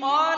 قال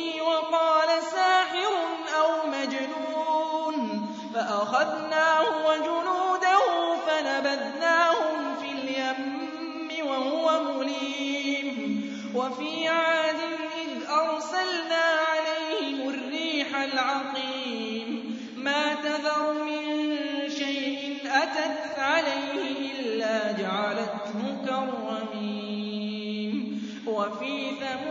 وفي عاد إذ أرسلنا عليهم الريح العقيم. ما تذر من شيء أتت عليه إلا جعلته كرمين وفي ثمود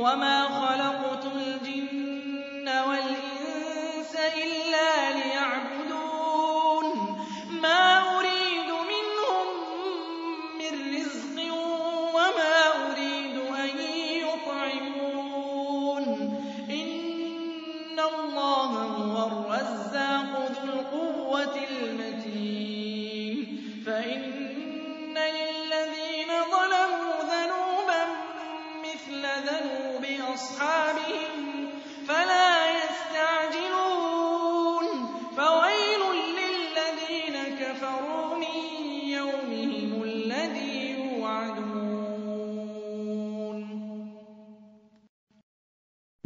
وما خلقوا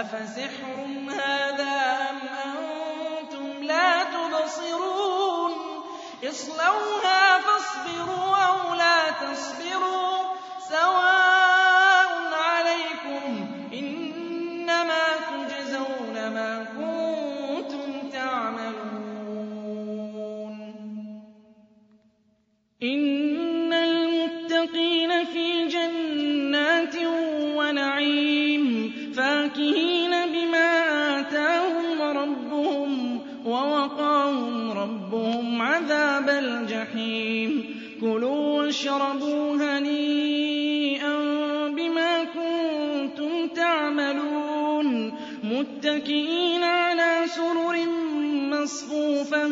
أَفَسِحْرٌ هَٰذَا أَمْ أَنتُمْ لَا تُبْصِرُونَ اصْلَوْهَا فَاصْبِرُوا أَوْ لَا تَصْبِرُوا سَوَاءٌ وَاشْرَبُوا هَنِيئًا بِمَا كُنتُمْ تَعْمَلُونَ. مُتَّكِئِينَ عَلَىٰ سُرُرٍ مَّصْفُوفَةٍ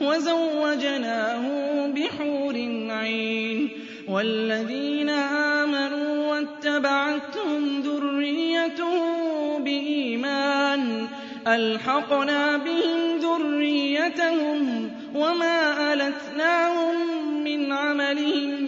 وَزَوَّجْنَاهُم بِحُورٍ عِينٍ. وَالَّذِينَ آمَنُوا وَاتَّبَعَتْهُمْ ذُرِّيَّتُهُم بِإِيمَانٍ. أَلْحَقْنَا بِهِمْ ذُرِّيَّتَهُمْ وَمَا أَلَتْنَاهُم مِّنْ عَمَلِهِم